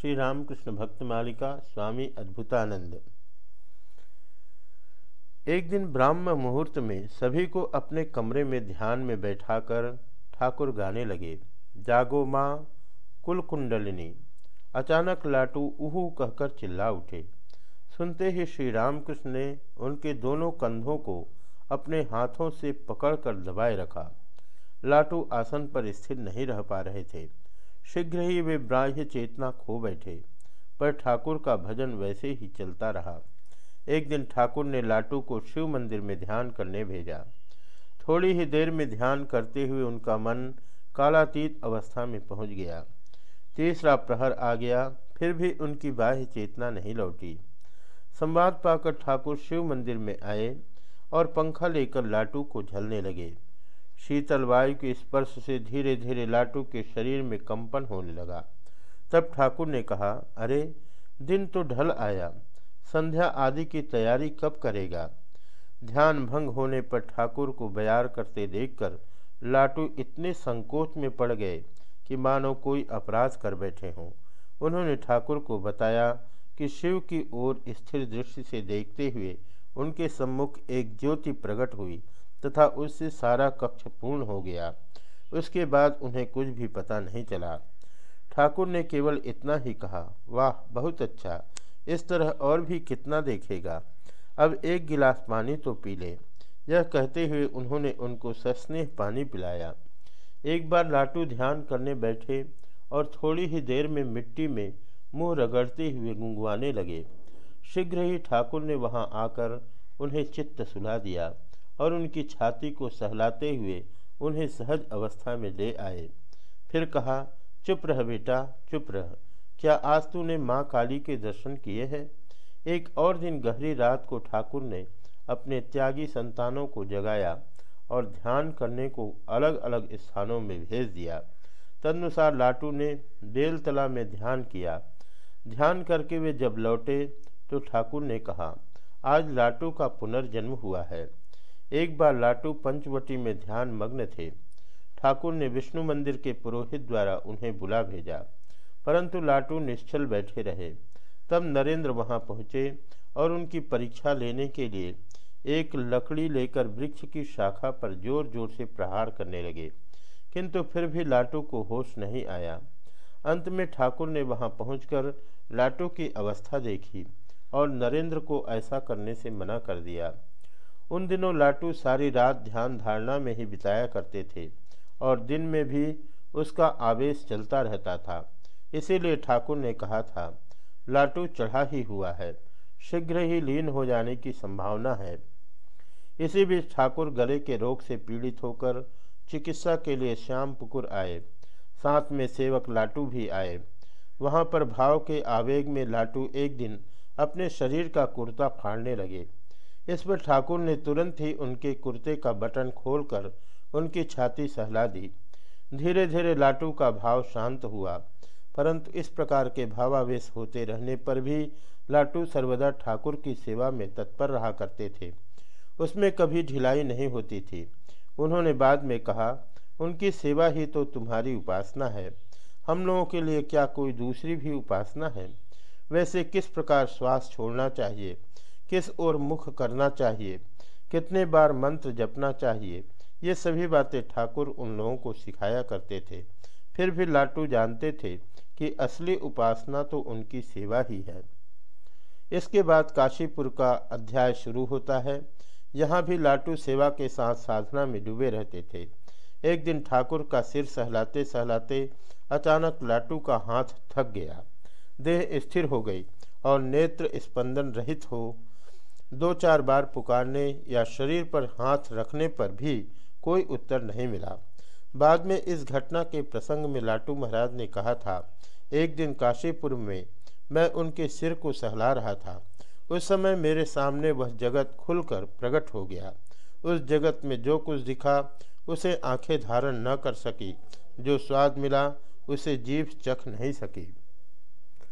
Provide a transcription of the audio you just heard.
श्री रामकृष्ण भक्त मालिका स्वामी अद्भुतानंद। एक दिन ब्राह्म मुहूर्त में सभी को अपने कमरे में ध्यान में बैठाकर ठाकुर गाने लगे। जागो माँ, कुल कुंडलिनी। अचानक लाटू उहू कहकर चिल्ला उठे। सुनते ही श्री रामकृष्ण ने उनके दोनों कंधों को अपने हाथों से पकड़कर दबाए रखा। लाटू आसन पर स्थिर नहीं रह पा रहे थे। शीघ्र ही वे ब्राह्य चेतना खो बैठे, पर ठाकुर का भजन वैसे ही चलता रहा। एक दिन ठाकुर ने लाटू को शिव मंदिर में ध्यान करने भेजा। थोड़ी ही देर में ध्यान करते हुए उनका मन कालातीत अवस्था में पहुँच गया। तीसरा प्रहर आ गया, फिर भी उनकी बाह्य चेतना नहीं लौटी। संवाद पाकर ठाकुर शिव मंदिर में आए और पंखा लेकर लाटू को झलने लगे। शीतल वायु के स्पर्श से धीरे धीरे लाटू के शरीर में कंपन होने लगा। तब ठाकुर ने कहा, अरे, दिन तो ढल आया। संध्या आदि की तैयारी कब करेगा? ध्यान भंग होने पर ठाकुर को बयार करते देखकर लाटू इतने संकोच में पड़ गए कि मानो कोई अपराध कर बैठे हों। उन्होंने ठाकुर को बताया कि शिव की ओर स्थिर दृष्टि से देखते हुए उनके सम्मुख एक ज्योति प्रकट हुई तथा उससे सारा कक्ष पूर्ण हो गया। उसके बाद उन्हें कुछ भी पता नहीं चला। ठाकुर ने केवल इतना ही कहा, वाह, बहुत अच्छा। इस तरह और भी कितना देखेगा। अब एक गिलास पानी तो पी ले। यह कहते हुए उन्होंने उनको सस्नेह पानी पिलाया। एक बार लाटू ध्यान करने बैठे और थोड़ी ही देर में मिट्टी में मुँह रगड़ते हुए गुंगवाने लगे। शीघ्र ही ठाकुर ने वहाँ आकर उन्हें चित्त सुला दिया। और उनकी छाती को सहलाते हुए उन्हें सहज अवस्था में ले आए। फिर कहा, चुप रह बेटा, चुप रह। क्या आज तूने माँ काली के दर्शन किए हैं? एक और दिन गहरी रात को ठाकुर ने अपने त्यागी संतानों को जगाया और ध्यान करने को अलग अलग स्थानों में भेज दिया। तदनुसार लाटू ने बेलतला में ध्यान किया। ध्यान करके वे जब लौटे तो ठाकुर ने कहा, आज लाटू का पुनर्जन्म हुआ है। एक बार लाटू पंचवटी में ध्यान मग्न थे। ठाकुर ने विष्णु मंदिर के पुरोहित द्वारा उन्हें बुला भेजा, परंतु लाटू निश्चल बैठे रहे। तब नरेंद्र वहाँ पहुँचे और उनकी परीक्षा लेने के लिए एक लकड़ी लेकर वृक्ष की शाखा पर ज़ोर ज़ोर से प्रहार करने लगे, किंतु फिर भी लाटू को होश नहीं आया। अंत में ठाकुर ने वहाँ पहुंचकर लाटू की अवस्था देखी और नरेंद्र को ऐसा करने से मना कर दिया। उन दिनों लाटू सारी रात ध्यान धारणा में ही बिताया करते थे और दिन में भी उसका आवेश चलता रहता था। इसीलिए ठाकुर ने कहा था, लाटू चढ़ा ही हुआ है। शीघ्र ही लीन हो जाने की संभावना है। इसी बीच ठाकुर गले के रोग से पीड़ित होकर चिकित्सा के लिए श्याम पुकुर आए। साथ में सेवक लाटू भी आए। वहाँ पर भाव के आवेग में लाटू एक दिन अपने शरीर का कुर्ता फाड़ने लगे। इस पर ठाकुर ने तुरंत ही उनके कुर्ते का बटन खोलकर उनकी छाती सहला दी। धीरे धीरे लाटू का भाव शांत हुआ, परंतु इस प्रकार के भावावेश होते रहने पर भी लाटू सर्वदा ठाकुर की सेवा में तत्पर रहा करते थे। उसमें कभी ढिलाई नहीं होती थी। उन्होंने बाद में कहा, उनकी सेवा ही तो तुम्हारी उपासना है। हम लोगों के लिए क्या कोई दूसरी भी उपासना है? वैसे किस प्रकार श्वास छोड़ना चाहिए? किस ओर मुख करना चाहिए? कितने बार मंत्र जपना चाहिए? ये सभी बातें ठाकुर उन लोगों को सिखाया करते थे। फिर भी लाटू जानते थे कि असली उपासना तो उनकी सेवा ही है। इसके बाद काशीपुर का अध्याय शुरू होता है। यहाँ भी लाटू सेवा के साथ साधना में डूबे रहते थे। एक दिन ठाकुर का सिर सहलाते सहलाते अचानक लाटू का हाथ थक गया। देह स्थिर हो गई और नेत्र स्पंदन रहित हो दो चार बार पुकारने या शरीर पर हाथ रखने पर भी कोई उत्तर नहीं मिला। बाद में इस घटना के प्रसंग में लाटू महाराज ने कहा था, एक दिन काशीपुर में मैं उनके सिर को सहला रहा था। उस समय मेरे सामने वह जगत खुलकर प्रकट हो गया। उस जगत में जो कुछ दिखा, उसे आँखें धारण न कर सकी। जो स्वाद मिला, उसे जीभ चख नहीं सकी।